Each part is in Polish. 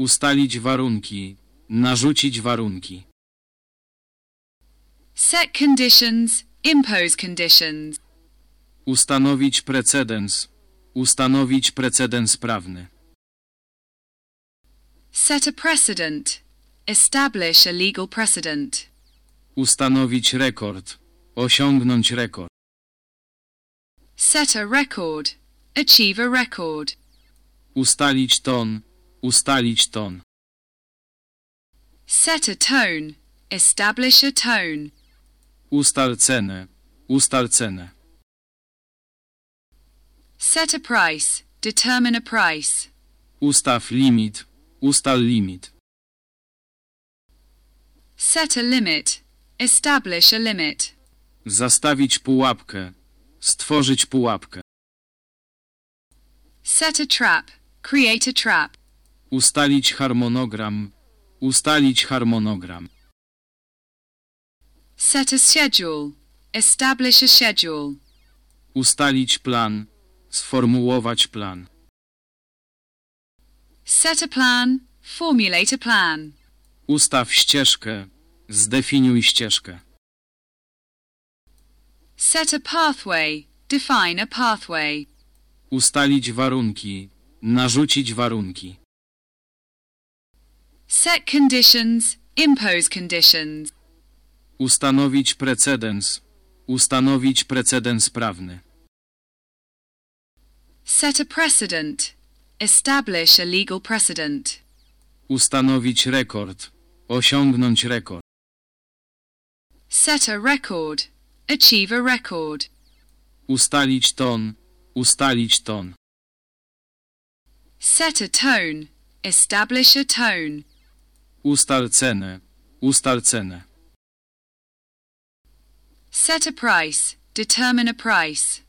Ustalić warunki. Narzucić warunki. Set conditions. Impose conditions. Ustanowić precedens. Ustanowić precedens prawny. Set a precedent. Establish a legal precedent. Ustanowić rekord. Osiągnąć rekord. Set a record. Achieve a record. Ustalić ton. Ustalić ton. Set a tone. Establish a tone. Ustal cenę. Ustal cenę. Set a price. Determine a price. Ustaw limit. Ustal limit. Set a limit. Establish a limit. Zastawić pułapkę. Stworzyć pułapkę. Set a trap. Create a trap. Ustalić harmonogram. Ustalić harmonogram. Set a schedule. Establish a schedule. Ustalić plan. Sformułować plan. Set a plan. Formulate a plan. Ustaw ścieżkę. Zdefiniuj ścieżkę. Set a pathway. Define a pathway. Ustalić warunki. Narzucić warunki. Set conditions. Impose conditions. Ustanowić precedens. Ustanowić precedens prawny. Set a precedent. Establish a legal precedent. Ustanowić rekord. Osiągnąć rekord. Set a record. Achieve a record. Ustalić ton. Ustalić ton. Set a tone. Establish a tone. Ustal cenę. Ustal cenę. Set a price. Determine a price.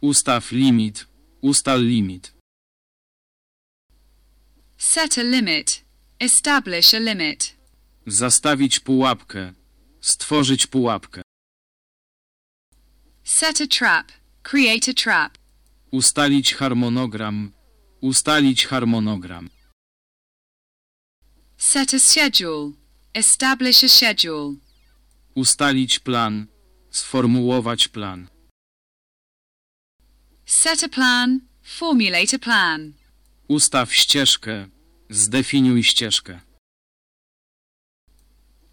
Ustaw limit. Ustal limit. Set a limit. Establish a limit. Zastawić pułapkę. Stworzyć pułapkę. Set a trap. Create a trap. Ustalić harmonogram. Ustalić harmonogram. Set a schedule. Establish a schedule. Ustalić plan. Sformułować plan. Set a plan. Formulate a plan. Ustaw ścieżkę. Zdefiniuj ścieżkę.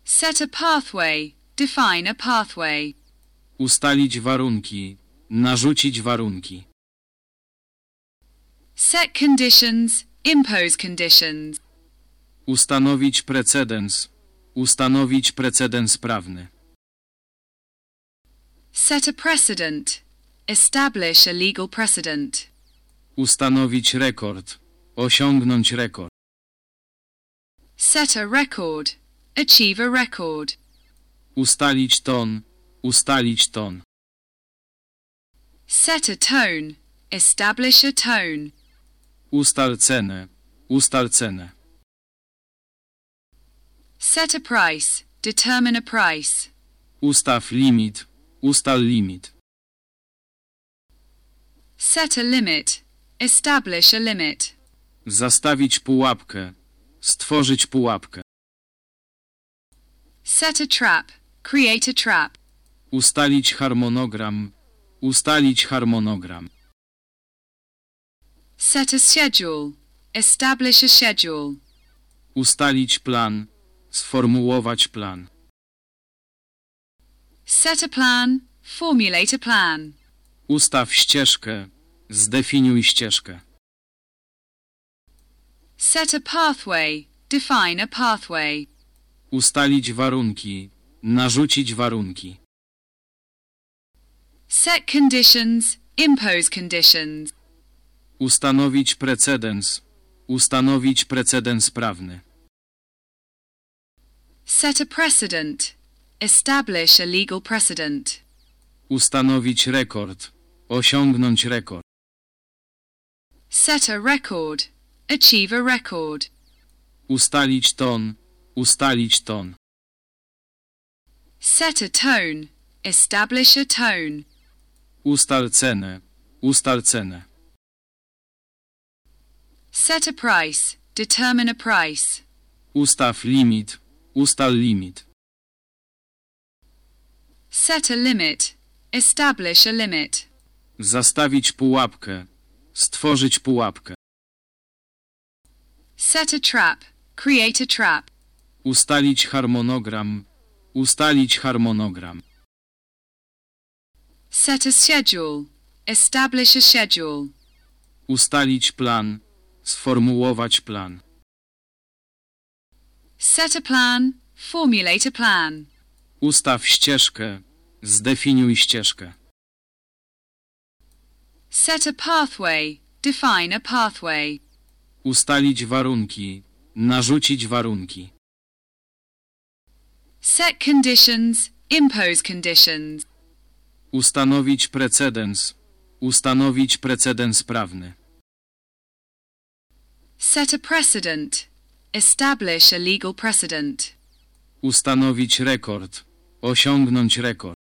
Set a pathway. Define a pathway. Ustalić warunki. Narzucić warunki. Set conditions. Impose conditions. Ustanowić precedens. Ustanowić precedens prawny. Set a precedent. Establish a legal precedent. Ustanowić rekord. Osiągnąć rekord. Set a record. Achieve a record. Ustalić ton. Ustalić ton. Set a tone. Establish a tone. Ustal cenę. Ustal cenę. Set a price. Determine a price. Ustaw limit. Ustal limit. Set a limit. Establish a limit. Zastawić pułapkę. Stworzyć pułapkę. Set a trap. Create a trap. Ustalić harmonogram. Ustalić harmonogram. Set a schedule. Establish a schedule. Ustalić plan. Sformułować plan. Set a plan. Formulate a plan. Ustaw ścieżkę. Zdefiniuj ścieżkę. Set a pathway. Define a pathway. Ustalić warunki. Narzucić warunki. Set conditions. Impose conditions. Ustanowić precedens. Ustanowić precedens prawny. Set a precedent. Establish a legal precedent. Ustanowić rekord. Osiągnąć rekord. Set a record. Achieve a record. Ustalić ton. Ustalić ton. Set a tone. Establish a tone. Ustal cenę. Ustal cenę. Set a price. determine a price. Ustaw limit. Ustal limit. Set a limit. Establish a limit. Zastawić pułapkę. Stworzyć pułapkę. Set a trap. Create a trap. Ustalić harmonogram. Ustalić harmonogram. Set a schedule. Establish a schedule. Ustalić plan. Sformułować plan. Set a plan. Formulate a plan. Ustaw ścieżkę. Zdefiniuj ścieżkę. Set a pathway. Define a pathway. Ustalić warunki. Narzucić warunki. Set conditions. Impose conditions. Ustanowić precedens. Ustanowić precedens prawny. Set a precedent. Establish a legal precedent. Ustanowić rekord. Osiągnąć rekord.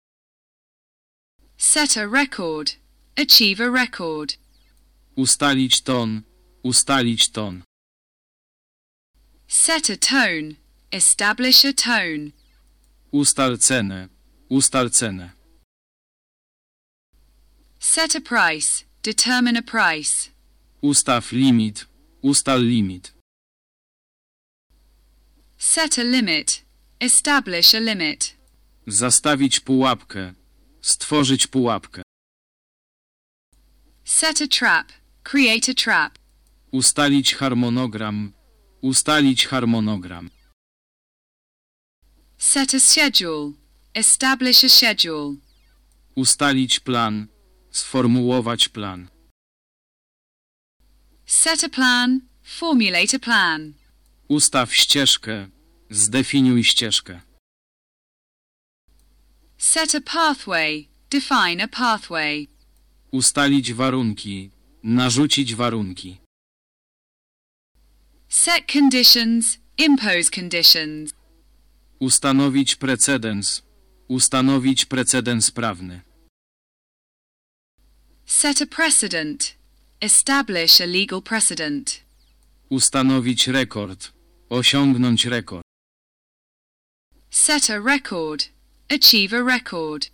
Set a record. Achieve a record. Ustalić ton. Ustalić ton. Set a tone. Establish a tone. Ustal cenę. Ustal cenę. Set a price. Determine a price. Ustaw limit. Ustal limit. Set a limit. Establish a limit. Zastawić pułapkę. Stworzyć pułapkę. Set a trap. Create a trap. Ustalić harmonogram. Ustalić harmonogram. Set a schedule. Establish a schedule. Ustalić plan. Sformułować plan. Set a plan. Formulate a plan. Ustaw ścieżkę. Zdefiniuj ścieżkę. Set a pathway. Define a pathway. Ustalić warunki. Narzucić warunki. Set conditions. Impose conditions. Ustanowić precedens. Ustanowić precedens prawny. Set a precedent. Establish a legal precedent. Ustanowić rekord. Osiągnąć rekord. Set a record. Achieve a record.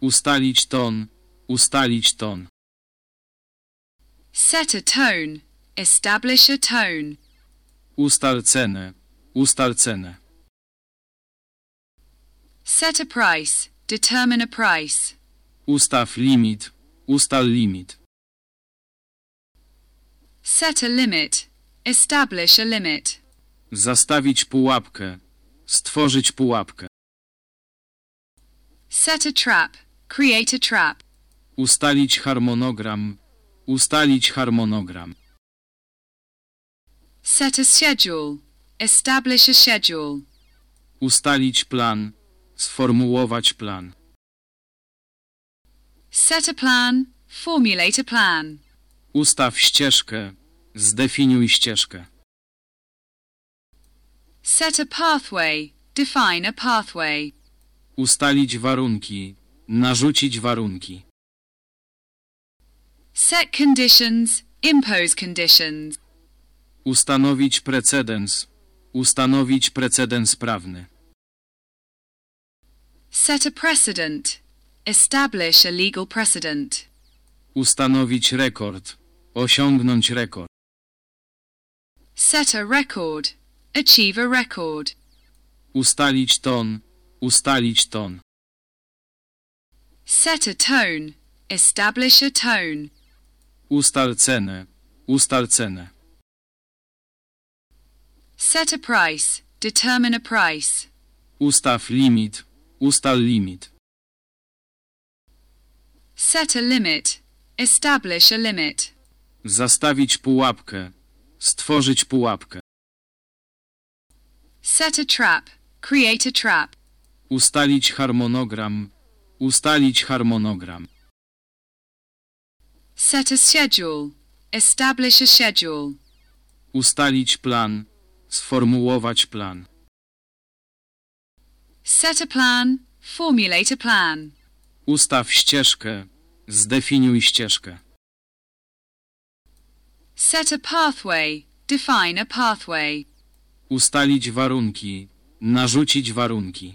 Ustalić ton. Ustalić ton. Set a tone. Establish a tone. Ustal cenę. Ustal cenę. Set a price. Determine a price. Ustaw limit. Ustal limit. Set a limit. Establish a limit. Zastawić pułapkę. Stworzyć pułapkę. Set a trap. Create a trap. Ustalić harmonogram. Ustalić harmonogram. Set a schedule. Establish a schedule. Ustalić plan. Sformułować plan. Set a plan. Formulate a plan. Ustaw ścieżkę. Zdefiniuj ścieżkę. Set a pathway. Define a pathway. Ustalić warunki. Narzucić warunki. Set conditions. Impose conditions. Ustanowić precedens. Ustanowić precedens prawny. Set a precedent. Establish a legal precedent. Ustanowić rekord. Osiągnąć rekord. Set a record. Achieve a record. Ustalić ton. Ustalić ton. Set a tone. Establish a tone. Ustal cenę. Ustal cenę. Set a price. Determine a price. Ustaw limit. Ustal limit. Set a limit. Establish a limit. Zastawić pułapkę. Stworzyć pułapkę. Set a trap. Create a trap. Ustalić harmonogram. Ustalić harmonogram. Set a schedule. Establish a schedule. Ustalić plan. Sformułować plan. Set a plan. Formulate a plan. Ustaw ścieżkę. Zdefiniuj ścieżkę. Set a pathway. define a pathway. Ustalić warunki. Narzucić warunki.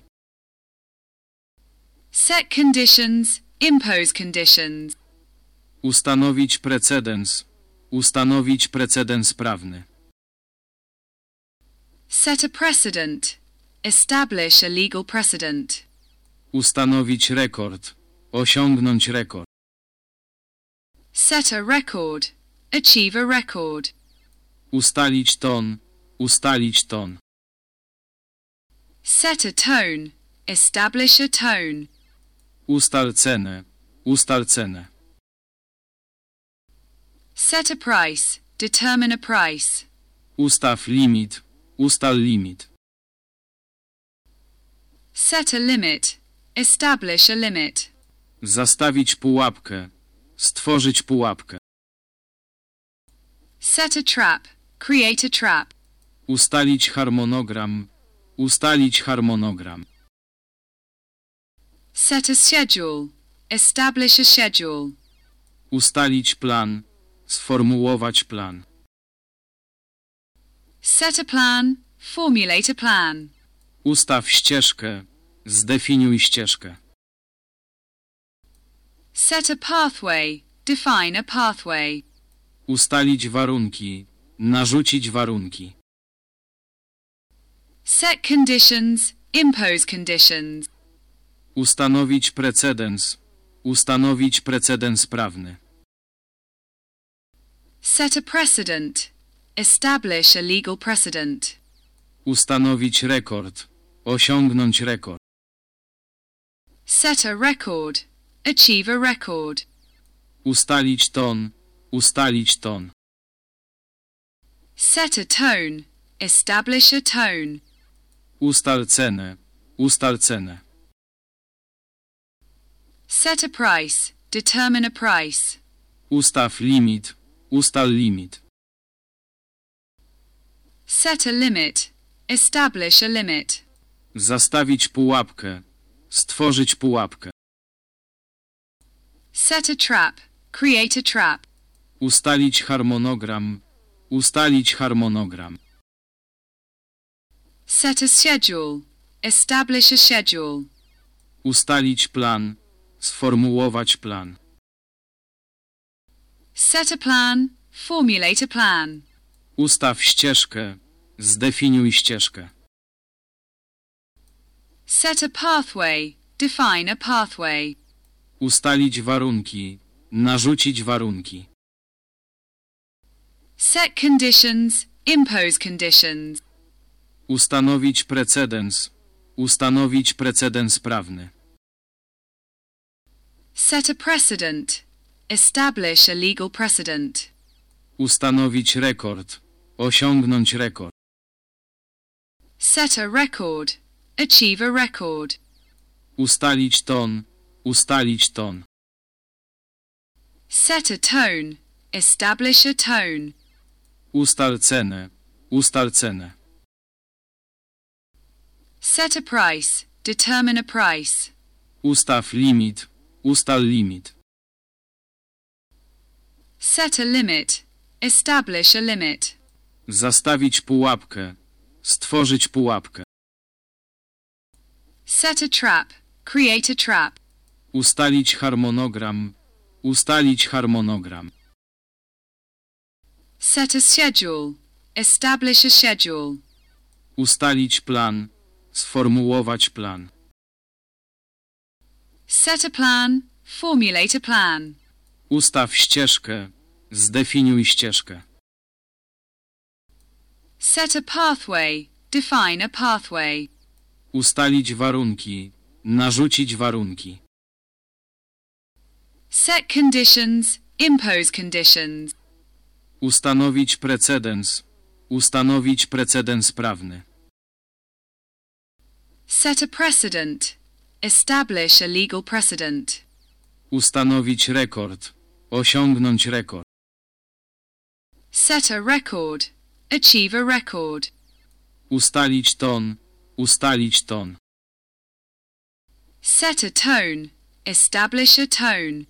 Set conditions, impose conditions. Ustanowić precedens. Ustanowić precedens prawny. Set a precedent. Establish a legal precedent. Ustanowić rekord. Osiągnąć rekord. Set a record. Achieve a record. Ustalić ton. Ustalić ton. Set a tone. Establish a tone. Ustal cenę. Ustal cenę. Set a price. Determine a price. Ustaw limit. Ustal limit. Set a limit. Establish a limit. Zastawić pułapkę. Stworzyć pułapkę. Set a trap. Create a trap. Ustalić harmonogram. Ustalić harmonogram. Set a schedule. Establish a schedule. Ustalić plan. Sformułować plan. Set a plan. Formulate a plan. Ustaw ścieżkę. Zdefiniuj ścieżkę. Set a pathway. Define a pathway. Ustalić warunki. Narzucić warunki. Set conditions. Impose conditions. Ustanowić precedens. Ustanowić precedens prawny. Set a precedent. Establish a legal precedent. Ustanowić rekord. Osiągnąć rekord. Set a record. Achieve a record. Ustalić ton. Ustalić ton. Set a tone. Establish a tone. Ustal cenę. Ustal cenę. Set a price. Determine a price. Ustaw limit. Ustal limit. Set a limit. Establish a limit. Zastawić pułapkę. Stworzyć pułapkę. Set a trap. Create a trap. Ustalić harmonogram. Ustalić harmonogram. Set a schedule. Establish a schedule. Ustalić plan. Sformułować plan. Set a plan. Formulate a plan. Ustaw ścieżkę. Zdefiniuj ścieżkę. Set a pathway. Define a pathway. Ustalić warunki. Narzucić warunki. Set conditions. Impose conditions. Ustanowić precedens. Ustanowić precedens prawny. Set a precedent. Establish a legal precedent. Ustanowić rekord. Osiągnąć rekord. Set a record. Achieve a record. Ustalić ton. Ustalić ton. Set a tone. Establish a tone. Ustal cenę. Ustal cenę. Set a price. Determine a price. Ustaw limit. Ustal limit. Set a limit. Establish a limit. Zastawić pułapkę. Stworzyć pułapkę. Set a trap. Create a trap. Ustalić harmonogram. Ustalić harmonogram. Set a schedule. Establish a schedule. Ustalić plan. Sformułować plan. Set a plan. Formulate a plan. Ustaw ścieżkę. Zdefiniuj ścieżkę. Set a pathway. Define a pathway. Ustalić warunki. Narzucić warunki. Set conditions. Impose conditions. Ustanowić precedens. Ustanowić precedens prawny. Set a precedent. Establish a legal precedent. Ustanowić rekord. Osiągnąć rekord. Set a record. Achieve a record. Ustalić ton. Ustalić ton. Set a tone. Establish a tone.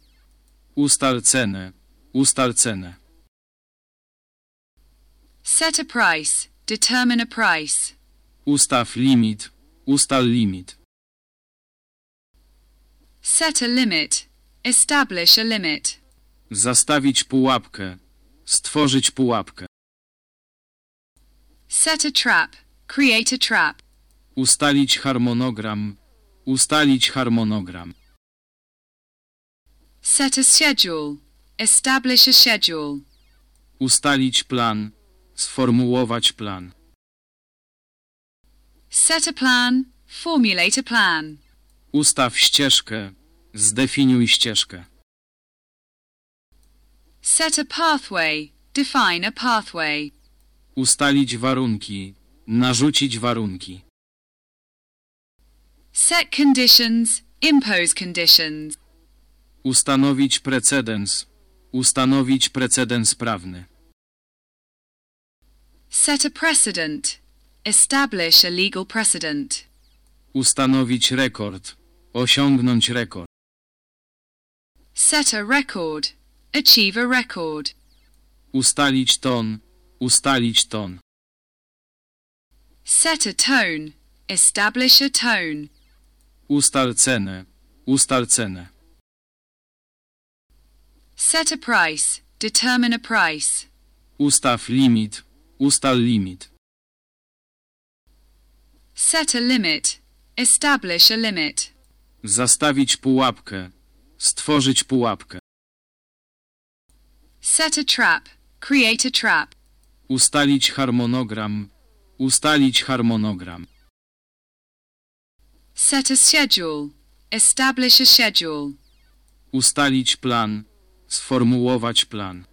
Ustal cenę. Ustal cenę. Set a price. Determine a price. Ustaw limit. Ustal limit. Set a limit. Establish a limit. Zastawić pułapkę. Stworzyć pułapkę. Set a trap. Create a trap. Ustalić harmonogram. Ustalić harmonogram. Set a schedule. Establish a schedule. Ustalić plan. Sformułować plan. Set a plan. Formulate a plan. Ustaw ścieżkę. Zdefiniuj ścieżkę. Set a pathway. Define a pathway. Ustalić warunki. Narzucić warunki. Set conditions. Impose conditions. Ustanowić precedens. Ustanowić precedens prawny. Set a precedent. Establish a legal precedent. Ustanowić rekord. Osiągnąć rekord. Set a record. Achieve a record. Ustalić ton. Ustalić ton. Set a tone. Establish a tone. Ustal cenę. Ustal cenę. Set a price. Determine a price. Ustaw limit. Ustal limit. Set a limit. Establish a limit. Zastawić pułapkę. Stworzyć pułapkę. Set a trap. Create a trap. Ustalić harmonogram. Ustalić harmonogram. Set a schedule. Establish a schedule. Ustalić plan. Sformułować plan.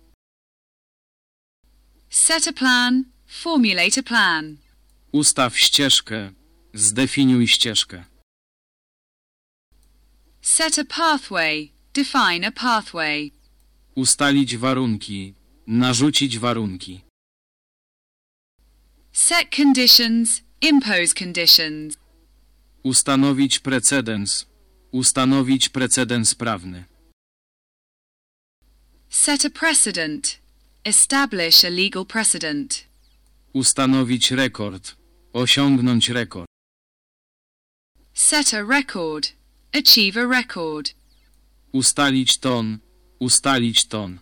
Set a plan. Formulate a plan. Ustaw ścieżkę. Zdefiniuj ścieżkę. Set a pathway. Define a pathway. Ustalić warunki. Narzucić warunki. Set conditions. Impose conditions. Ustanowić precedens. Ustanowić precedens prawny. Set a precedent. Establish a legal precedent. Ustanowić rekord. Osiągnąć rekord. Set a record. Achieve a record. Ustalić ton. Ustalić ton.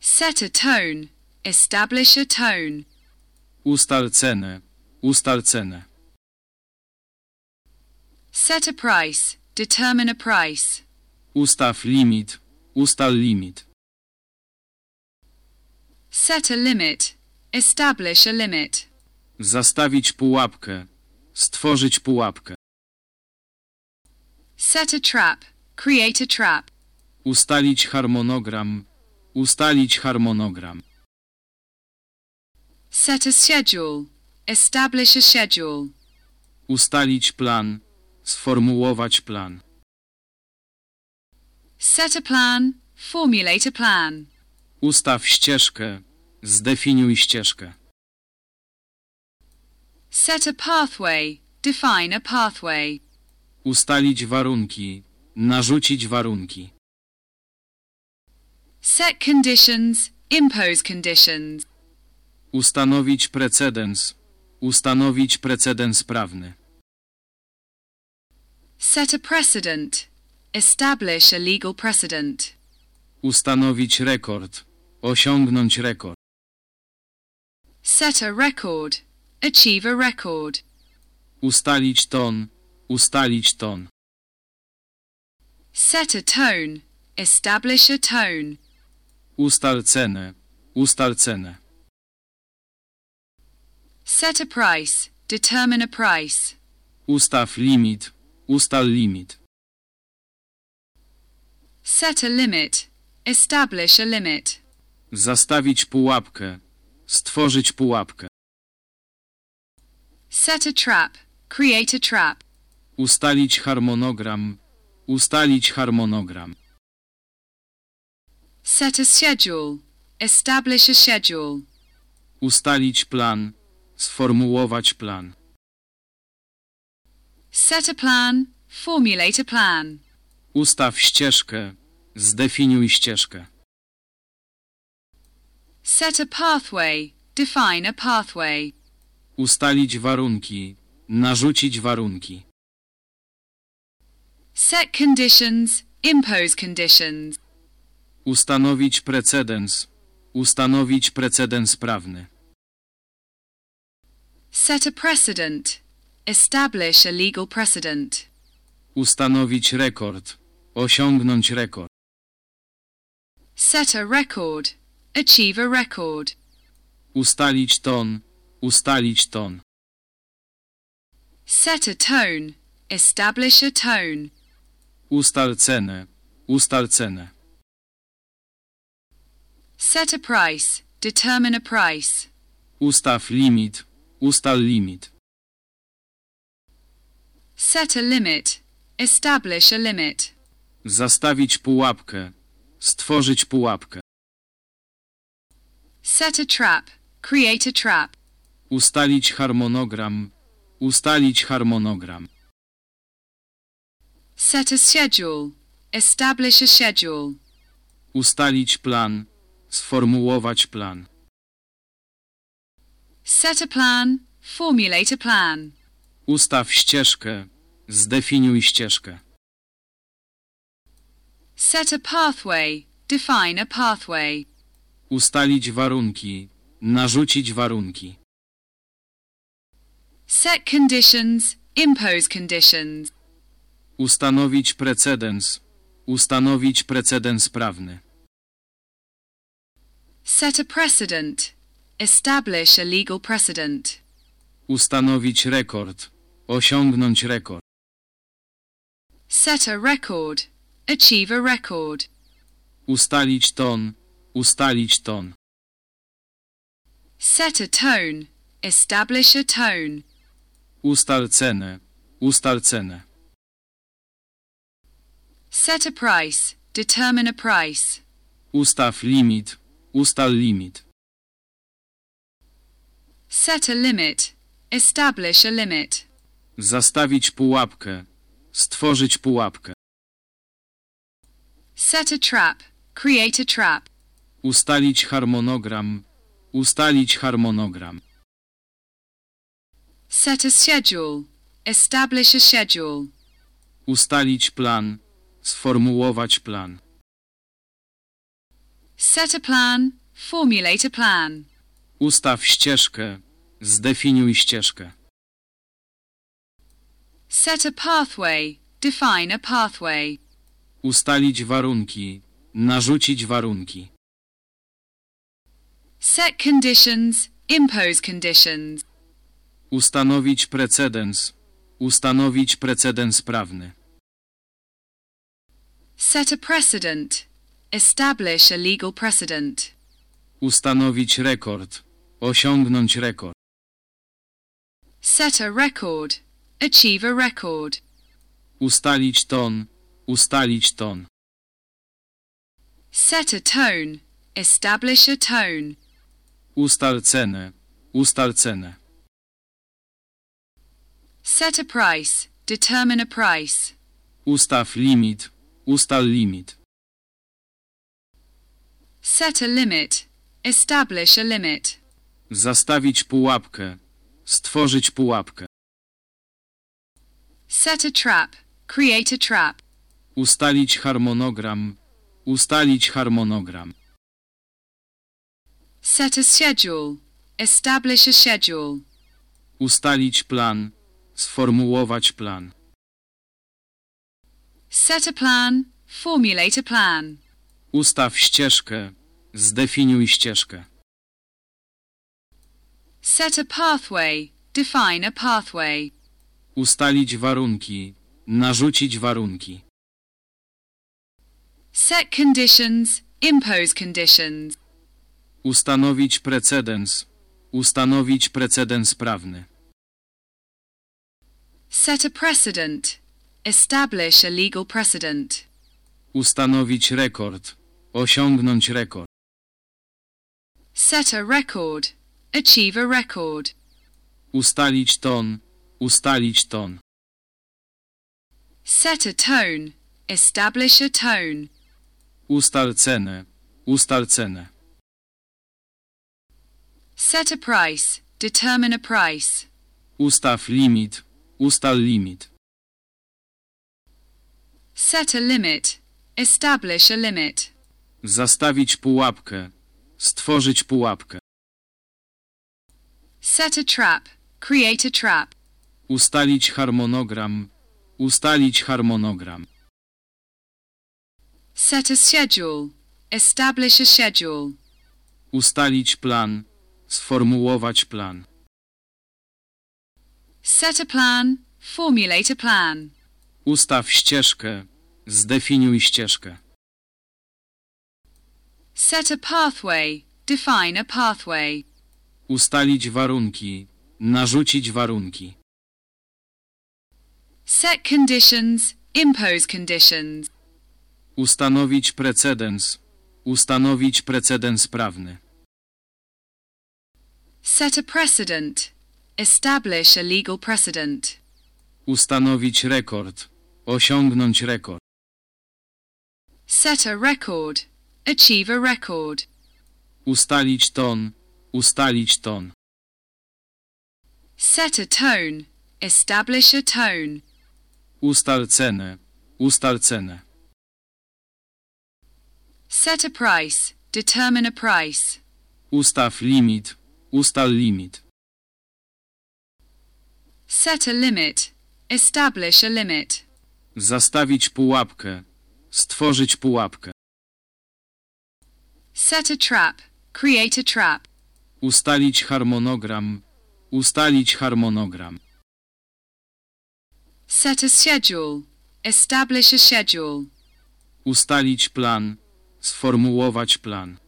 Set a tone. Establish a tone. Ustal cenę. Ustal cenę. Set a price. Determine a price. Ustaw limit. Ustal limit. Set a limit. Establish a limit. Zastawić pułapkę. Stworzyć pułapkę. Set a trap. Create a trap. Ustalić harmonogram. Ustalić harmonogram. Set a schedule. Establish a schedule. Ustalić plan. Sformułować plan. Set a plan. Formulate a plan. Ustaw ścieżkę. Zdefiniuj ścieżkę. Set a pathway. Define a pathway. Ustalić warunki. Narzucić warunki. Set conditions. Impose conditions. Ustanowić precedens. Ustanowić precedens prawny. Set a precedent. Establish a legal precedent. Ustanowić rekord. Osiągnąć rekord. Set a record. Achieve a record. Ustalić ton. Ustalić ton. Set a tone. Establish a tone. Ustal cenę. Ustal cenę. Set a price. Determine a price. Ustaw limit. Ustal limit. Set a limit. Establish a limit. Zastawić pułapkę. Stworzyć pułapkę. Set a trap. Create a trap. Ustalić harmonogram. Ustalić harmonogram. Set a schedule. Establish a schedule. Ustalić plan. Sformułować plan. Set a plan. Formulate a plan. Ustaw ścieżkę. Zdefiniuj ścieżkę. Set a pathway. Define a pathway. Ustalić warunki. Narzucić warunki. Set conditions. Impose conditions. Ustanowić precedens. Ustanowić precedens prawny. Set a precedent. Establish a legal precedent. Ustanowić rekord. Osiągnąć rekord. Set a record. Achieve a record. Ustalić ton. Ustalić ton. Set a tone. Establish a tone. Ustal cenę. Ustal cenę. Set a price. Determine a price. Ustaw limit. Ustal limit. Set a limit. Establish a limit. Zastawić pułapkę. Stworzyć pułapkę. Set a trap. Create a trap. Ustalić harmonogram. Ustalić harmonogram. Set a schedule. Establish a schedule. Ustalić plan. Sformułować plan. Set a plan. Formulate a plan. Ustaw ścieżkę. Zdefiniuj ścieżkę. Set a pathway. Define a pathway. Ustalić warunki. Narzucić warunki. Set conditions. Impose conditions. Ustanowić precedens. Ustanowić precedens prawny. Set a precedent. Establish a legal precedent. Ustanowić rekord. Osiągnąć rekord. Set a record. Achieve a record. Ustalić ton. Ustalić ton. Set a tone. Establish a tone. Ustal cenę. Ustal cenę. Set a price. Determine a price. Ustaw limit. Ustal limit. Set a limit. Establish a limit. Zastawić pułapkę. Stworzyć pułapkę. Set a trap. Create a trap. Ustalić harmonogram. Ustalić harmonogram. Set a schedule. Establish a schedule. Ustalić plan. Sformułować plan. Set a plan. Formulate a plan. Ustaw ścieżkę. Zdefiniuj ścieżkę. Set a pathway. Define a pathway. Ustalić warunki. Narzucić warunki. Set conditions. Impose conditions. Ustanowić precedens. Ustanowić precedens prawny. Set a precedent. Establish a legal precedent. Ustanowić rekord. Osiągnąć rekord. Set a record. Achieve a record. Ustalić ton. Ustalić ton. Set a tone. Establish a tone. Ustal cenę. Ustal cenę. Set a price. Determine a price. Ustaw limit. Ustal limit. Set a limit. Establish a limit. Zastawić pułapkę. Stworzyć pułapkę. Set a trap. Create a trap. Ustalić harmonogram. Ustalić harmonogram. Set a schedule. Establish a schedule. Ustalić plan. Sformułować plan. Set a plan. Formulate a plan. Ustaw ścieżkę. Zdefiniuj ścieżkę. Set a pathway. Define a pathway. Ustalić warunki. Narzucić warunki. Set conditions. Impose conditions. Ustanowić precedens. Ustanowić precedens prawny. Set a precedent. Establish a legal precedent. Ustanowić rekord. Osiągnąć rekord. Set a record. Achieve a record. Ustalić ton. Ustalić ton. Set a tone. Establish a tone. Ustal cenę. Ustal cenę. Set a price. Determine a price. Ustaw limit. Ustal limit. Set a limit. Establish a limit. Zastawić pułapkę. Stworzyć pułapkę. Set a trap. Create a trap. Ustalić harmonogram. Ustalić harmonogram. Set a schedule. Establish a schedule. Ustalić plan. Sformułować plan. Set a plan. Formulate a plan. Ustaw ścieżkę. Zdefiniuj ścieżkę. Set a pathway. Define a pathway. Ustalić warunki. Narzucić warunki. Set conditions. Impose conditions. Ustanowić precedens. Ustanowić precedens prawny. Set a precedent. Establish a legal precedent. Ustanowić rekord. Osiągnąć rekord. Set a record. Achieve a record. Ustalić ton. Ustalić ton. Set a tone. Establish a tone. Ustal cenę. Ustal cenę. Set a price. Determine a price. Ustaw limit. Ustal limit. Set a limit. Establish a limit. Zastawić pułapkę. Stworzyć pułapkę. Set a trap. Create a trap. Ustalić harmonogram. Ustalić harmonogram. Set a schedule. Establish a schedule. Ustalić plan. Sformułować plan.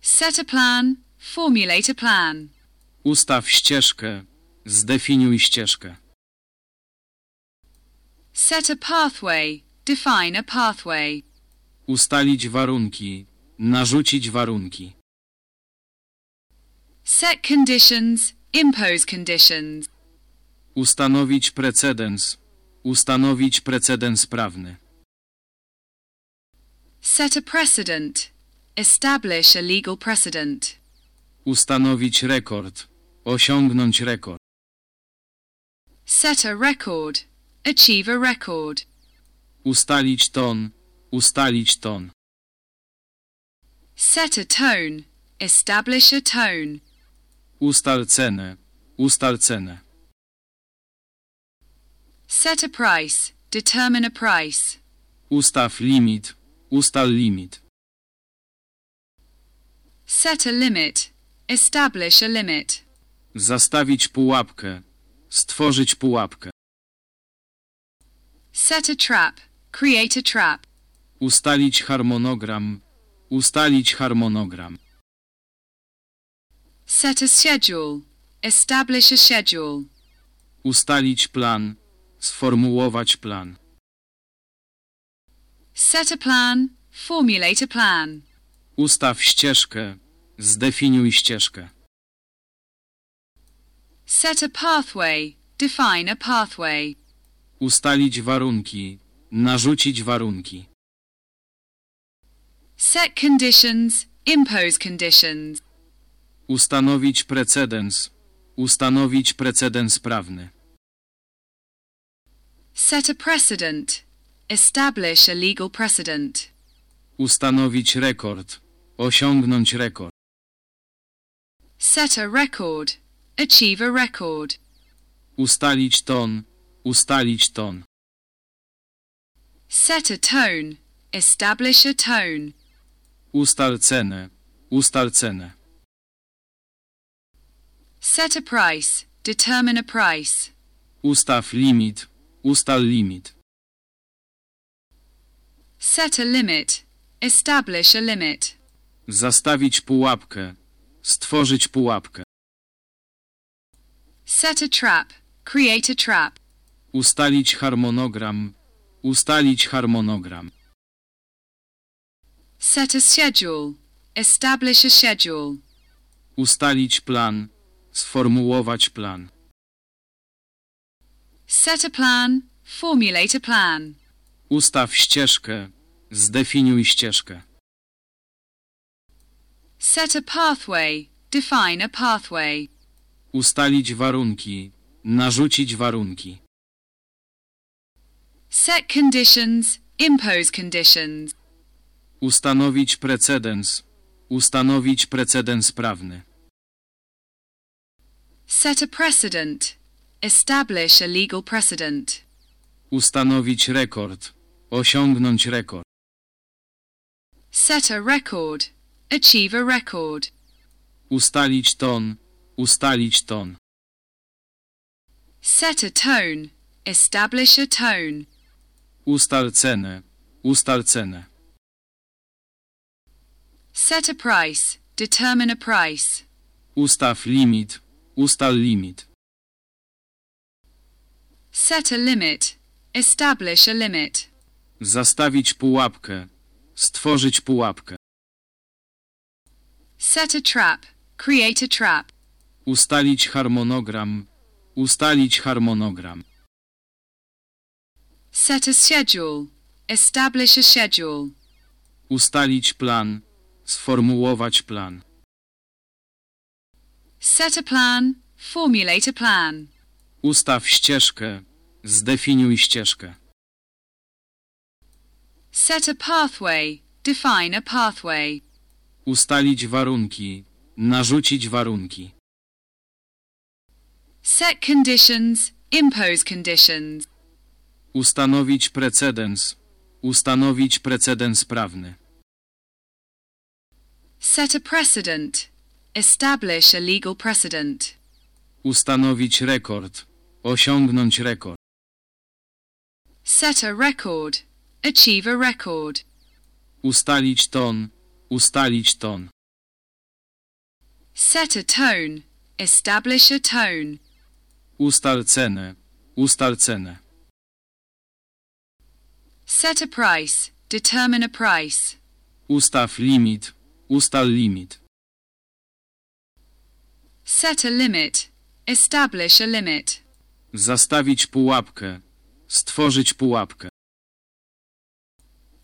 Set a plan. Formulate a plan. Ustaw ścieżkę. Zdefiniuj ścieżkę. Set a pathway. Define a pathway. Ustalić warunki. Narzucić warunki. Set conditions. Impose conditions. Ustanowić precedens. Ustanowić precedens prawny. Set a precedent. Establish a legal precedent. Ustanowić rekord. Osiągnąć rekord. Set a record. Achieve a record. Ustalić ton. Ustalić ton. Set a tone. Establish a tone. Ustal cenę. Ustal cenę. Set a price. Determine a price. Ustaw limit. Ustal limit. Set a limit. Establish a limit. Zastawić pułapkę. Stworzyć pułapkę. Set a trap. Create a trap. Ustalić harmonogram. Ustalić harmonogram. Set a schedule. Establish a schedule. Ustalić plan. Sformułować plan. Set a plan. Formulate a plan. Ustaw ścieżkę. Zdefiniuj ścieżkę. Set a pathway. Define a pathway. Ustalić warunki. Narzucić warunki. Set conditions. Impose conditions. Ustanowić precedens. Ustanowić precedens prawny. Set a precedent. Establish a legal precedent. Ustanowić rekord. Osiągnąć rekord. Set a record. Achieve a record. Ustalić ton. Ustalić ton. Set a tone. Establish a tone. Ustal cenę. Ustal cenę. Set a price. Determine a price. Ustaw limit. Ustal limit. Set a limit. Establish a limit. Zastawić pułapkę. Stworzyć pułapkę. Set a trap. Create a trap. Ustalić harmonogram. Ustalić harmonogram. Set a schedule. Establish a schedule. Ustalić plan. Sformułować plan. Set a plan. Formulate a plan. Ustaw ścieżkę. Zdefiniuj ścieżkę. Set a pathway. Define a pathway. Ustalić warunki. Narzucić warunki. Set conditions. Impose conditions. Ustanowić precedens. Ustanowić precedens prawny. Set a precedent. Establish a legal precedent. Ustanowić rekord. Osiągnąć rekord. Set a record. Achieve a record. Ustalić ton. Ustalić ton. Set a tone. Establish a tone. Ustal cenę. Ustal cenę. Set a price. Determine a price. Ustaw limit. Ustal limit. Set a limit. Establish a limit. Zastawić pułapkę. Stworzyć pułapkę. Set a trap. Create a trap. Ustalić harmonogram. Ustalić harmonogram. Set a schedule. Establish a schedule. Ustalić plan. Sformułować plan. Set a plan. Formulate a plan. Ustaw ścieżkę. Zdefiniuj ścieżkę. Set a pathway. Define a pathway. Ustalić warunki. Narzucić warunki. Set conditions. Impose conditions. Ustanowić precedens. Ustanowić precedens prawny. Set a precedent. Establish a legal precedent. Ustanowić rekord. Osiągnąć rekord. Set a record. Achieve a record. Ustalić ton. Ustalić ton. Set a tone. Establish a tone. Ustal cenę. Ustal cenę. Set a price. Determine a price. Ustaw limit. Ustal limit. Set a limit. Establish a limit. Zastawić pułapkę. Stworzyć pułapkę.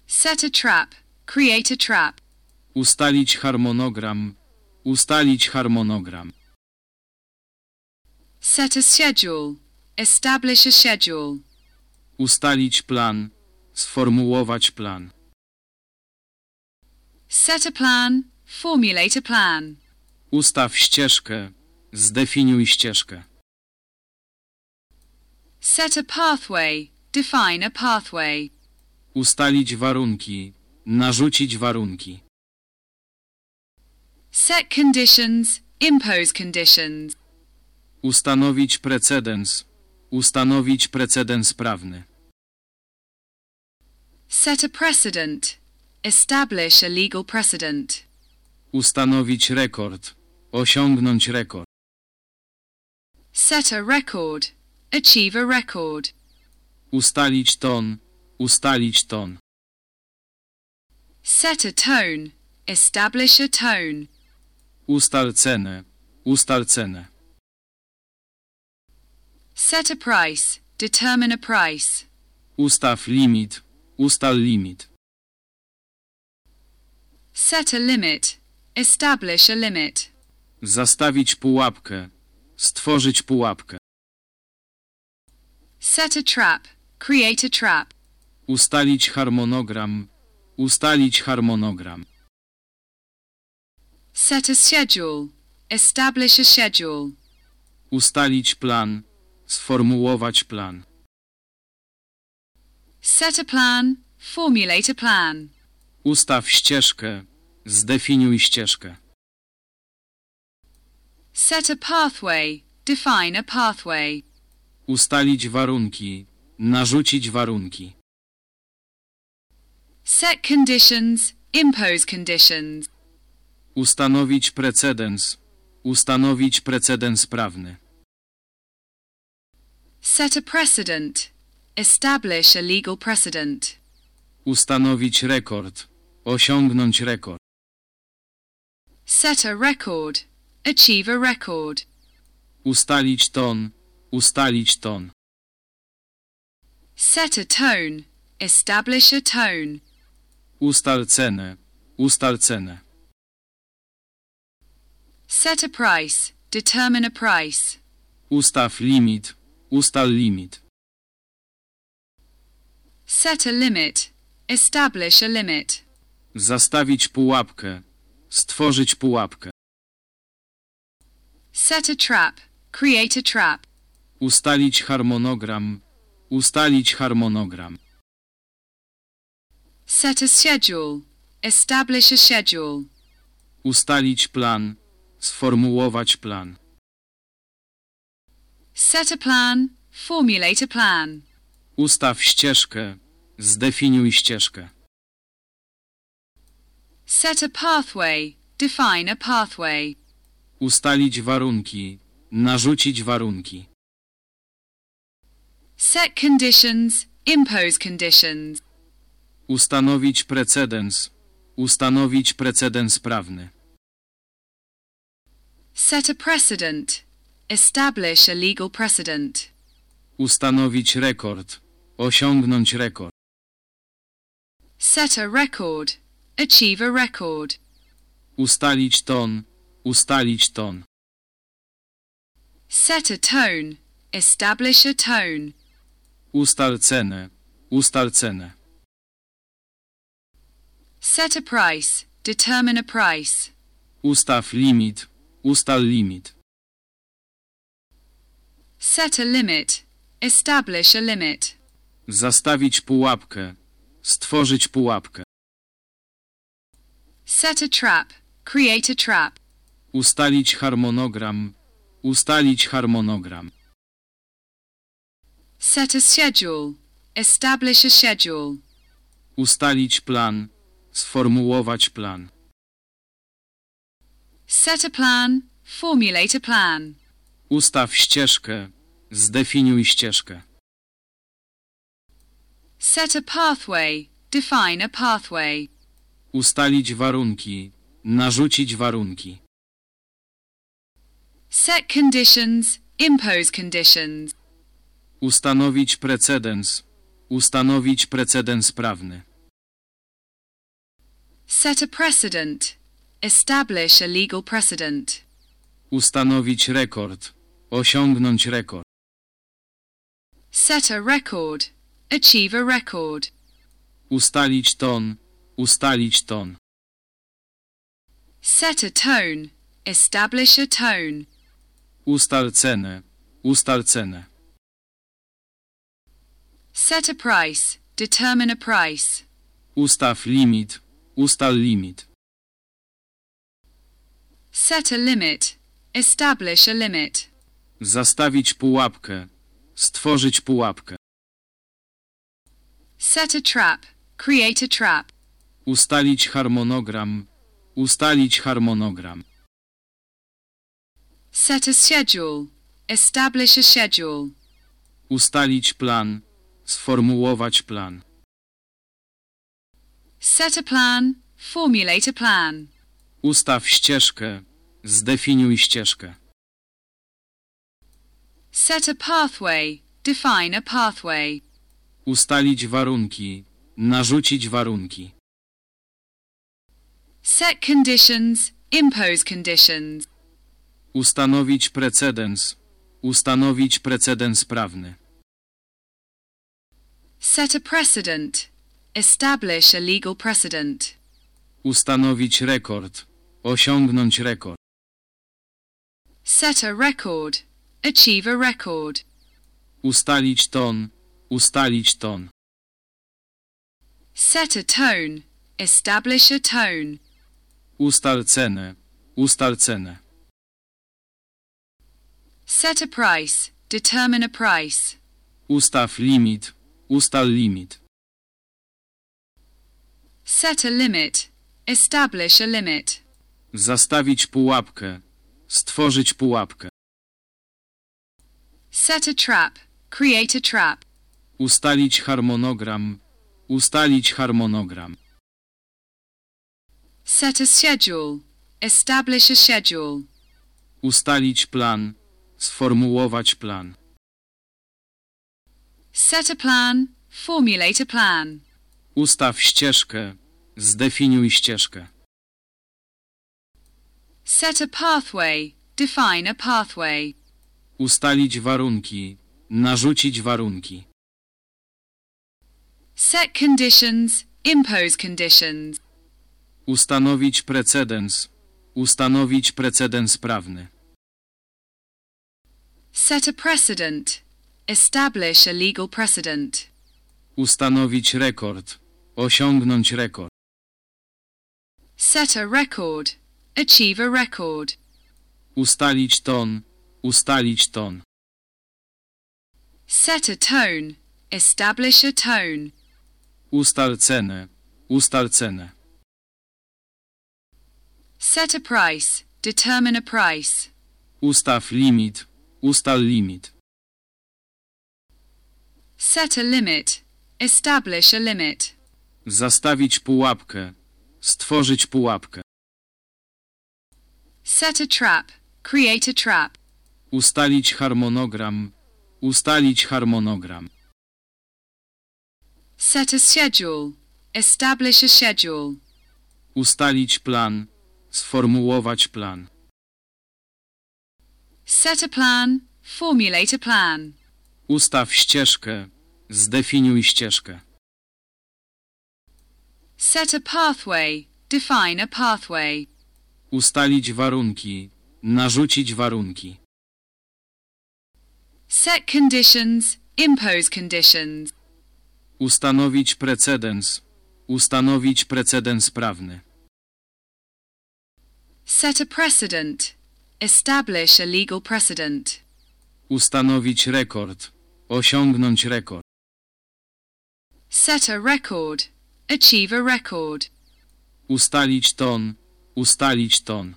Set a trap. Create a trap. Ustalić harmonogram. Ustalić harmonogram. Set a schedule. Establish a schedule. Ustalić plan. Sformułować plan. Set a plan. Formulate a plan. Ustaw ścieżkę. Zdefiniuj ścieżkę. Set a pathway. Define a pathway. Ustalić warunki. Narzucić warunki. Set conditions. Impose conditions. Ustanowić precedens. Ustanowić precedens prawny. Set a precedent. Establish a legal precedent. Ustanowić rekord. Osiągnąć rekord. Set a record. Achieve a record. Ustalić ton. Ustalić ton. Set a tone. Establish a tone. Ustal cenę. Ustal cenę. Set a price. Determine a price. Ustaw limit. Ustal limit. Set a limit. Establish a limit. Zastawić pułapkę. Stworzyć pułapkę. Set a trap. Create a trap. Ustalić harmonogram. Ustalić harmonogram. Set a schedule. Establish a schedule. Ustalić plan. Sformułować plan. Set a plan. Formulate a plan. Ustaw ścieżkę. Zdefiniuj ścieżkę. Set a pathway. Define a pathway. Ustalić warunki. Narzucić warunki. Set conditions. Impose conditions. Ustanowić precedens. Ustanowić precedens prawny. Set a precedent. Establish a legal precedent. Ustanowić rekord. Osiągnąć rekord. Set a record. Achieve a record. Ustalić ton. Ustalić ton. Set a tone. Establish a tone. Ustal cenę. Ustal cenę. Set a price. Determine a price. Ustaw limit. Ustal limit. Set a limit. Establish a limit. Zastawić pułapkę. Stworzyć pułapkę. Set a trap. Create a trap. Ustalić harmonogram. Ustalić harmonogram. Set a schedule. Establish a schedule. Ustalić plan. Sformułować plan. Set a plan. Formulate a plan. Ustaw ścieżkę. Zdefiniuj ścieżkę. Set a pathway. Define a pathway. Ustalić warunki. Narzucić warunki. Set conditions. Impose conditions. Ustanowić precedens. Ustanowić precedens prawny. Set a precedent. Establish a legal precedent. Ustanowić rekord. Osiągnąć rekord. Set a record. Achieve a record. Ustalić ton. Ustalić ton. Set a tone. Establish a tone. Ustal cenę. Ustal cenę. Set a price. Determine a price. Ustaw limit. Ustal limit. Set a limit. Establish a limit. Zastawić pułapkę. Stworzyć pułapkę. Set a trap. Create a trap. Ustalić harmonogram. Ustalić harmonogram. Set a schedule. Establish a schedule. Ustalić plan. Sformułować plan. Set a plan. Formulate a plan. Ustaw ścieżkę. Zdefiniuj ścieżkę. Set a pathway. Define a pathway. Ustalić warunki. Narzucić warunki. Set conditions. Impose conditions. Ustanowić precedens. Ustanowić precedens prawny. Set a precedent. Establish a legal precedent. Ustanowić rekord. Osiągnąć rekord. Set a record. Achieve a record. Ustalić ton. Ustalić ton. Set a tone. Establish a tone. Ustal cenę. Ustal cenę. Set a price. Determine a price. Ustaw limit. Ustal limit. Set a limit. Establish a limit. Zastawić pułapkę. Stworzyć pułapkę. Set a trap. Create a trap. Ustalić harmonogram. Ustalić harmonogram. Set a schedule. Establish a schedule. Ustalić plan. Sformułować plan. Set a plan. Formulate a plan. Ustaw ścieżkę. Zdefiniuj ścieżkę. Set a pathway. Define a pathway. Ustalić warunki. Narzucić warunki. Set conditions. Impose conditions. Ustanowić precedens. Ustanowić precedens prawny. Set a precedent. Establish a legal precedent. Ustanowić rekord. Osiągnąć rekord. Set a record. Achieve a record. Ustalić ton. Ustalić ton. Set a tone. Establish a tone. Ustal cenę. Ustal cenę. Set a price. Determine a price. Ustaw limit. Ustal limit. Set a limit. Establish a limit. Zastawić pułapkę. Stworzyć pułapkę. Set a trap. Create a trap. Ustalić harmonogram. Ustalić harmonogram. Set a schedule. Establish a schedule. Ustalić plan. Sformułować plan. Set a plan. Formulate a plan. Ustaw ścieżkę. Zdefiniuj ścieżkę. Set a pathway. Define a pathway. Ustalić warunki. Narzucić warunki. Set conditions. Impose conditions. Ustanowić precedens. Ustanowić precedens prawny. Set a precedent. Establish a legal precedent. Ustanowić rekord. Osiągnąć rekord. Set a record. Achieve a record. Ustalić ton. Ustalić ton. Set a tone. Establish a tone. Ustal cenę. Ustal cenę. Set a price. Determine a price. Ustaw limit. Ustal limit. Set a limit. Establish a limit. Zastawić pułapkę. Stworzyć pułapkę. Set a trap. Create a trap. Ustalić harmonogram. Ustalić harmonogram. Set a schedule. Establish a schedule. Ustalić plan. Sformułować plan. Set a plan. Formulate a plan. Ustaw ścieżkę. Zdefiniuj ścieżkę. Set a pathway. Define a pathway. Ustalić warunki. Narzucić warunki. Set conditions. Impose conditions. Ustanowić precedens. Ustanowić precedens prawny. Set a precedent. Establish a legal precedent. Ustanowić rekord. Osiągnąć rekord. Set a record. Achieve a record. Ustalić ton. Ustalić ton.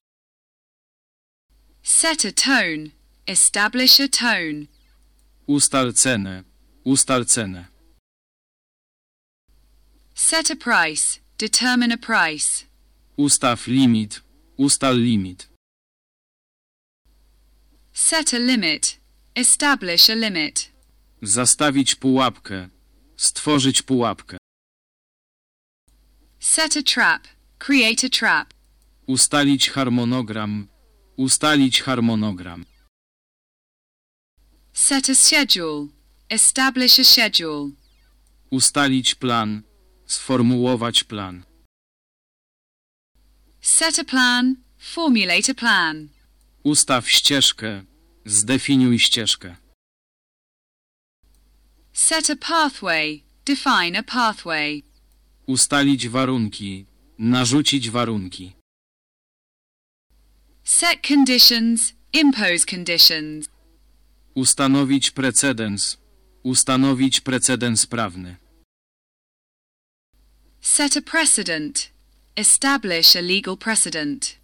Set a tone. Establish a tone. Ustal cenę. Ustal cenę. Set a price. Determine a price. Ustaw limit. Ustal limit. Set a limit. Establish a limit. Zastawić pułapkę. Stworzyć pułapkę. Set a trap. Create a trap. Ustalić harmonogram. Ustalić harmonogram. Set a schedule. Establish a schedule. Ustalić plan. Sformułować plan. Set a plan. Formulate a plan. Ustaw ścieżkę. Zdefiniuj ścieżkę. Set a pathway. Define a pathway. Ustalić warunki. Narzucić warunki. Set conditions. Impose conditions. Ustanowić precedens. Ustanowić precedens prawny. Set a precedent. Establish a legal precedent.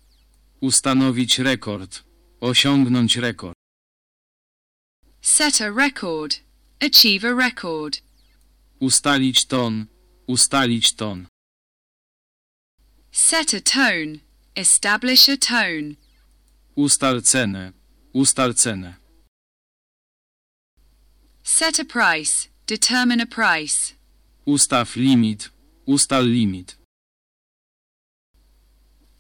Ustanowić rekord. Osiągnąć rekord. Set a record. Achieve a record. Ustalić ton. Ustalić ton. Set a tone. Establish a tone. Ustal cenę. Ustal cenę. Set a price. Determine a price. Ustaw limit. Ustal limit.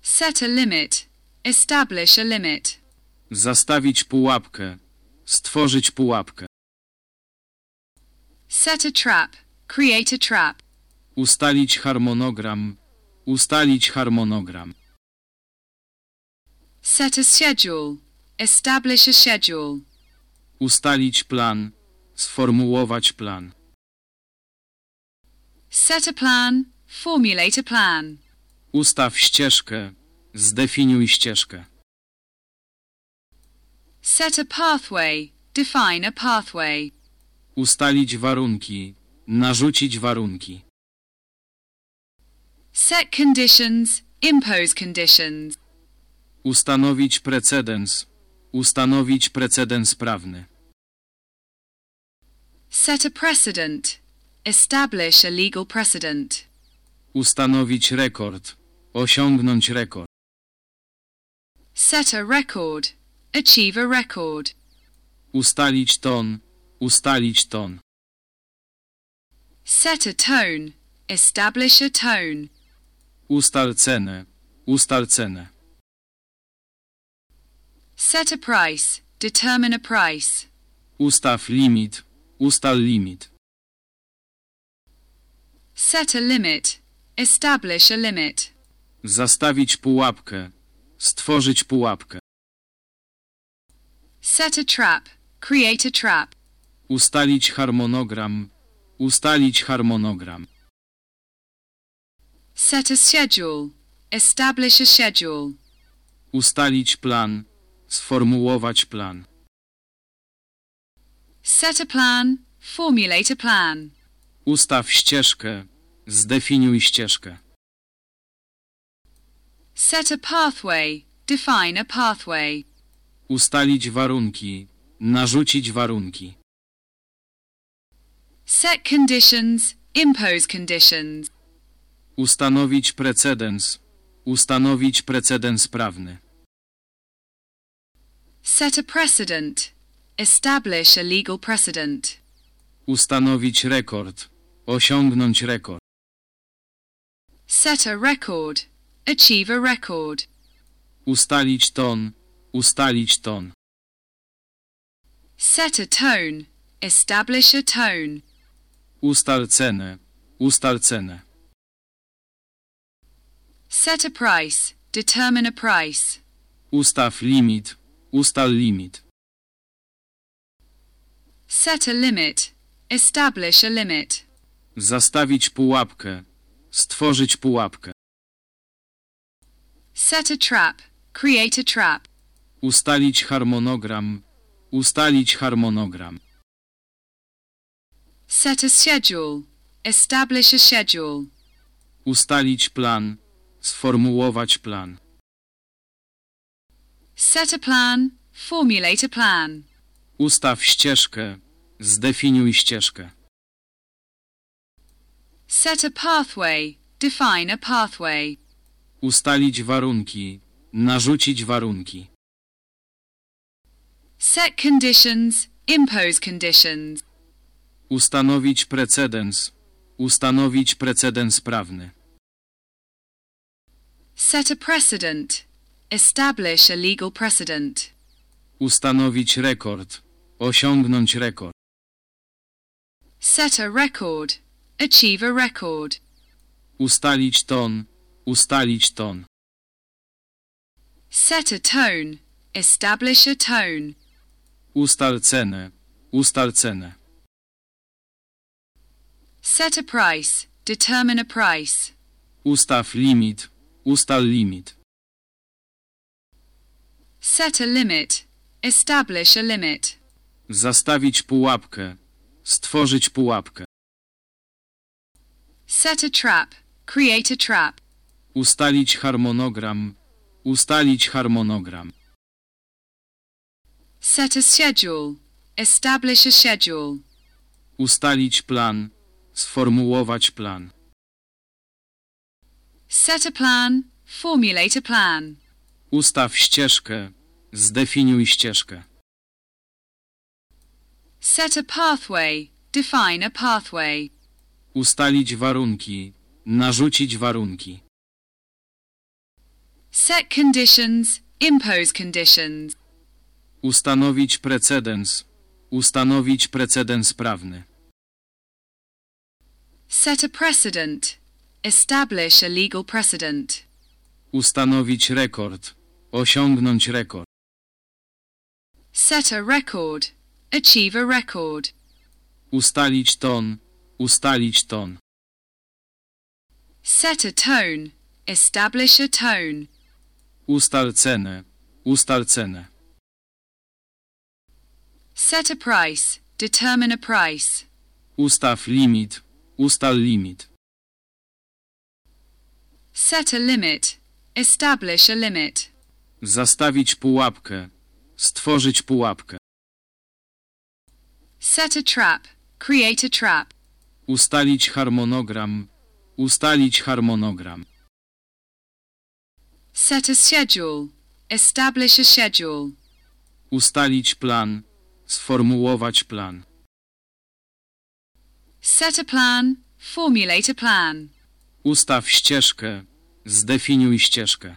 Set a limit. Establish a limit. Zastawić pułapkę. Stworzyć pułapkę. Set a trap. Create a trap. Ustalić harmonogram. Ustalić harmonogram. Set a schedule. Establish a schedule. Ustalić plan. Sformułować plan. Set a plan. Formulate a plan. Ustaw ścieżkę. Zdefiniuj ścieżkę. Set a pathway. Define a pathway. Ustalić warunki. Narzucić warunki. Set conditions. Impose conditions. Ustanowić precedens. Ustanowić precedens prawny. Set a precedent. Establish a legal precedent. Ustanowić rekord. Osiągnąć rekord. Set a record. Achieve a record. Ustalić ton. Ustalić ton. Set a tone. Establish a tone. Ustal cenę. Ustal cenę. Set a price. Determine a price. Ustaw limit. Ustal limit. Set a limit. Establish a limit. Zastawić pułapkę. Stworzyć pułapkę. Set a trap. Create a trap. Ustalić harmonogram. Ustalić harmonogram. Set a schedule. Establish a schedule. Ustalić plan. Sformułować plan. Set a plan. Formulate a plan. Ustaw ścieżkę. Zdefiniuj ścieżkę. Set a pathway. Define a pathway. Ustalić warunki. Narzucić warunki. Set conditions. Impose conditions. Ustanowić precedens. Ustanowić precedens prawny. Set a precedent. Establish a legal precedent. Ustanowić rekord. Osiągnąć rekord. Set a record. Achieve a record. Ustalić ton. Ustalić ton. Set a tone. Establish a tone. Ustal cenę. Ustal cenę. Set a price. Determine a price. Ustaw limit. Ustal limit. Set a limit. Establish a limit. Zastawić pułapkę. Stworzyć pułapkę. Set a trap. Create a trap. Ustalić harmonogram. Ustalić harmonogram. Set a schedule. Establish a schedule. Ustalić plan. Sformułować plan. Set a plan. Formulate a plan. Ustaw ścieżkę. Zdefiniuj ścieżkę. Set a pathway. Define a pathway. Ustalić warunki. Narzucić warunki. Set conditions. Impose conditions. Ustanowić precedens. Ustanowić precedens prawny. Set a precedent. Establish a legal precedent. Ustanowić rekord. Osiągnąć rekord. Set a record. Achieve a record. Ustalić ton. Ustalić ton. Set a tone. Establish a tone. Ustal cenę. Ustal cenę. Set a price. Determine a price. Ustaw limit. Ustal limit. Set a limit. Establish a limit. Zastawić pułapkę. Stworzyć pułapkę. Set a trap. Create a trap. Ustalić harmonogram. Ustalić harmonogram. Set a schedule. Establish a schedule. Ustalić plan. Sformułować plan. Set a plan. Formulate a plan. Ustaw ścieżkę. Zdefiniuj ścieżkę. Set a pathway. Define a pathway. Ustalić warunki. Narzucić warunki. Set conditions. Impose conditions. Ustanowić precedens. Ustanowić precedens prawny. Set a precedent. Establish a legal precedent. Ustanowić rekord. Osiągnąć rekord. Set a record. Achieve a record. Ustalić ton. Ustalić ton. Set a tone. Establish a tone. Ustal cenę. Ustal cenę. Set a price. Determine a price. Ustaw limit. Ustal limit. Set a limit. Establish a limit. Zastawić pułapkę. Stworzyć pułapkę. Set a trap. Create a trap. Ustalić harmonogram. Ustalić harmonogram. Set a schedule. Establish a schedule. Ustalić plan. Sformułować plan. Set a plan. Formulate a plan. Ustaw ścieżkę. Zdefiniuj ścieżkę.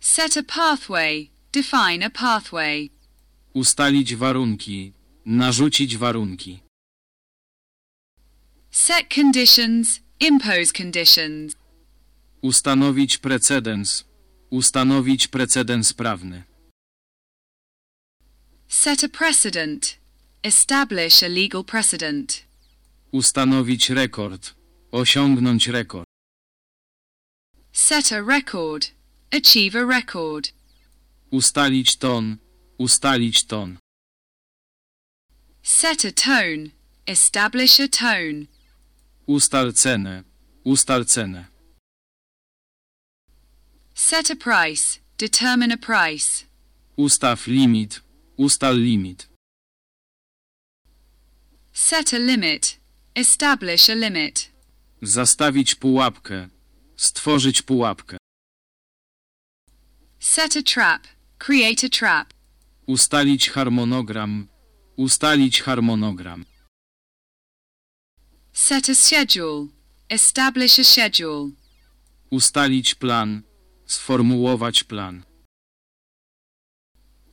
Set a pathway. Define a pathway. Ustalić warunki. Narzucić warunki. Set conditions. Impose conditions. Ustanowić precedens. Ustanowić precedens prawny. Set a precedent. Establish a legal precedent. Ustanowić rekord. Osiągnąć rekord. Set a record. Achieve a record. Ustalić ton. Ustalić ton. Set a tone. Establish a tone. Ustal cenę. Ustal cenę. Set a price. Determine a price. Ustaw limit. Ustal limit. Set a limit. Establish a limit. Zastawić pułapkę. Stworzyć pułapkę. Set a trap. Create a trap. Ustalić harmonogram. Ustalić harmonogram. Set a schedule. Establish a schedule. Ustalić plan. Sformułować plan.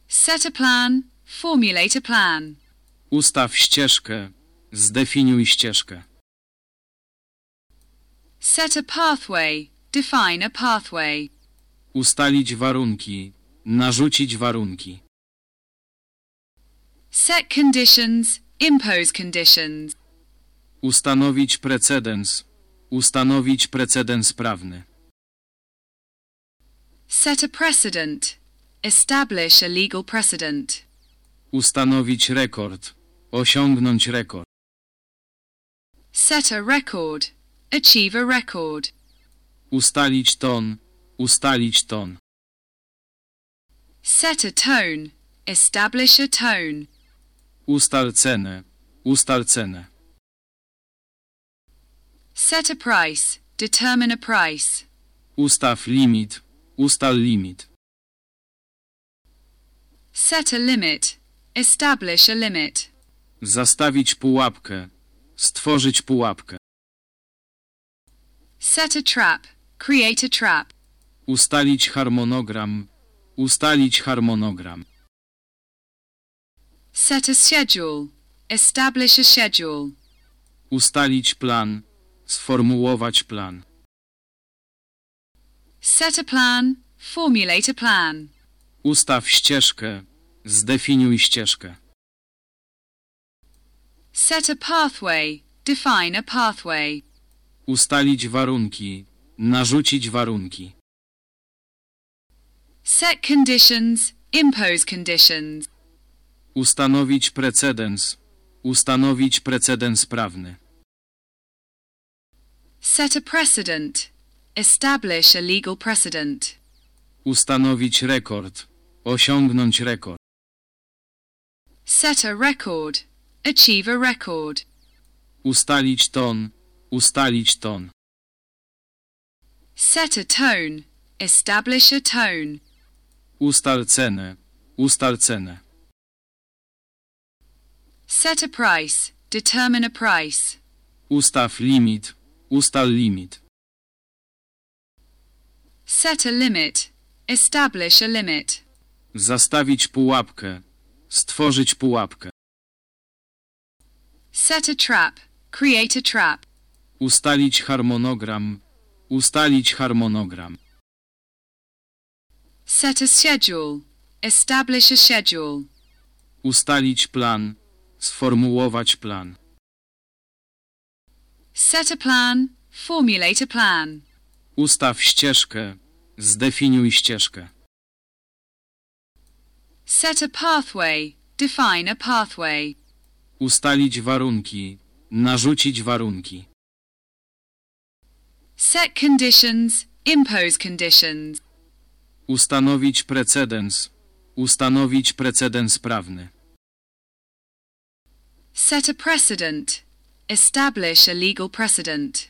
Set a plan. Formulate a plan. Ustaw ścieżkę. Zdefiniuj ścieżkę. Set a pathway. Define a pathway. Ustalić warunki. Narzucić warunki. Set conditions. Impose conditions. Ustanowić precedens. Ustanowić precedens prawny. Set a precedent. Establish a legal precedent. Ustanowić rekord. Osiągnąć rekord. Set a record. Achieve a record. Ustalić ton. Ustalić ton. Set a tone. Establish a tone. Ustal cenę. Ustal cenę. Set a price. Determine a price. Ustaw limit. Ustal limit. Set a limit. Establish a limit. Zastawić pułapkę. Stworzyć pułapkę. Set a trap. Create a trap. Ustalić harmonogram. Ustalić harmonogram. Set a schedule. Establish a schedule. Ustalić plan. Sformułować plan. Set a plan. Formulate a plan. Ustaw ścieżkę. Zdefiniuj ścieżkę. Set a pathway. Define a pathway. Ustalić warunki. Narzucić warunki. Set conditions. Impose conditions. Ustanowić precedens. Ustanowić precedens prawny. Set a precedent. Establish a legal precedent. Ustanowić rekord. Osiągnąć rekord. Set a record. Achieve a record. Ustalić ton. Ustalić ton. Set a tone. Establish a tone. Ustal cenę. Ustal cenę. Set a price. Determine a price. Ustaw limit. Ustal limit. Set a limit. Establish a limit. Zastawić pułapkę. Stworzyć pułapkę. Set a trap. Create a trap. Ustalić harmonogram. Ustalić harmonogram. Set a schedule. Establish a schedule. Ustalić plan. Sformułować plan. Set a plan. Formulate a plan. Ustaw ścieżkę. Zdefiniuj ścieżkę. Set a pathway. Define a pathway. Ustalić warunki. Narzucić warunki. Set conditions. Impose conditions. Ustanowić precedens. Ustanowić precedens prawny. Set a precedent. Establish a legal precedent.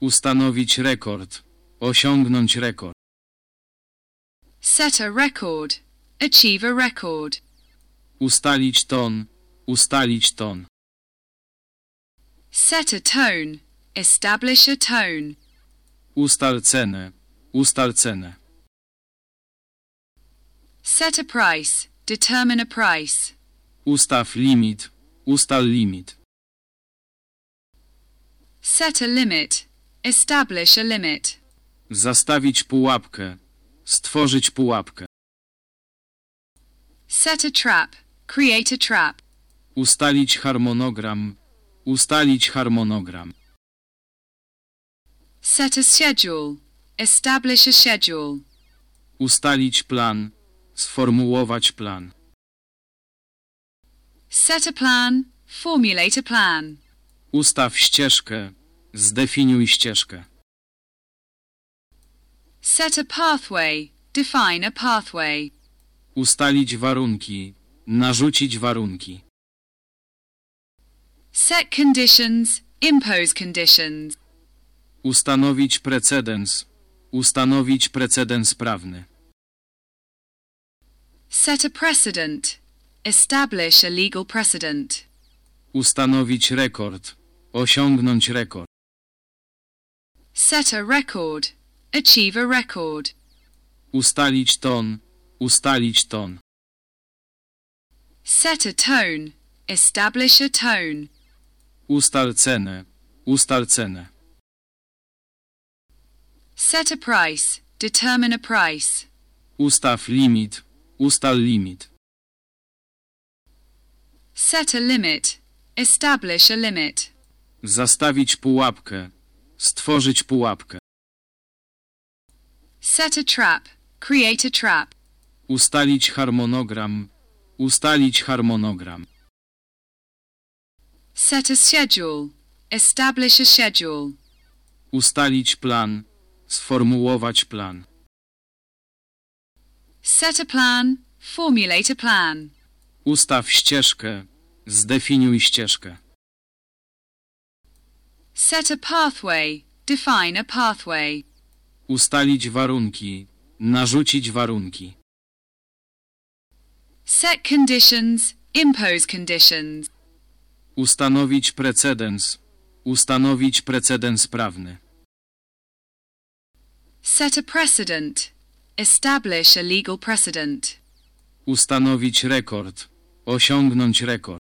Ustanowić rekord. Osiągnąć rekord. Set a record. Achieve a record. Ustalić ton. Ustalić ton. Set a tone. Establish a tone. Ustal cenę. Ustal cenę. Set a price. Determine a price. Ustaw limit. Ustal limit. Set a limit. Establish a limit. Zastawić pułapkę. Stworzyć pułapkę. Set a trap. Create a trap. Ustalić harmonogram. Ustalić harmonogram. Set a schedule. Establish a schedule. Ustalić plan. Sformułować plan. Set a plan. Formulate a plan. Ustaw ścieżkę. Zdefiniuj ścieżkę. Set a pathway. Define a pathway. Ustalić warunki. Narzucić warunki. Set conditions. Impose conditions. Ustanowić precedens. Ustanowić precedens prawny. Set a precedent. Establish a legal precedent. Ustanowić rekord. Osiągnąć rekord. Set a record. Achieve a record. Ustalić ton. Ustalić ton. Set a tone. Establish a tone. Ustal cenę. Ustal cenę. Set a price. Determine a price. Ustaw limit. Ustal limit. Set a limit. Establish a limit. Zastawić pułapkę. Stworzyć pułapkę. Set a trap. Create a trap. Ustalić harmonogram. Ustalić harmonogram. Set a schedule. Establish a schedule. Ustalić plan. Sformułować plan. Set a plan. Formulate a plan. Ustaw ścieżkę. Zdefiniuj ścieżkę. Set a pathway. Define a pathway. Ustalić warunki. Narzucić warunki. Set conditions. Impose conditions. Ustanowić precedens. Ustanowić precedens prawny. Set a precedent. Establish a legal precedent. Ustanowić rekord. Osiągnąć rekord.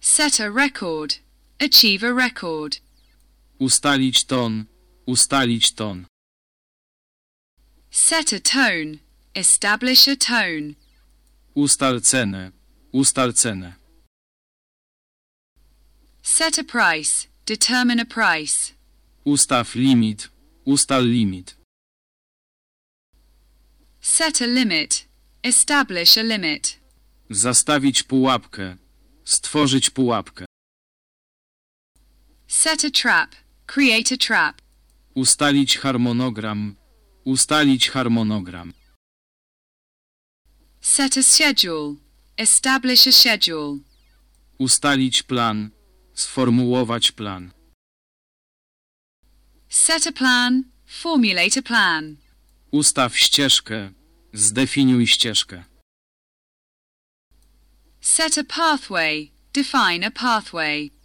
Set a record. Achieve a record. Ustalić ton. Ustalić ton. Set a tone. Establish a tone. Ustal cenę. Ustal cenę. Set a price. Determine a price. Ustaw limit. Ustal limit. Set a limit. Establish a limit. Zastawić pułapkę. Stworzyć pułapkę. Set a trap. Create a trap. Ustalić harmonogram. Ustalić harmonogram. Set a schedule. Establish a schedule. Ustalić plan. Sformułować plan. Set a plan. Formulate a plan. Ustaw ścieżkę. Zdefiniuj ścieżkę. Set a pathway. Define a pathway.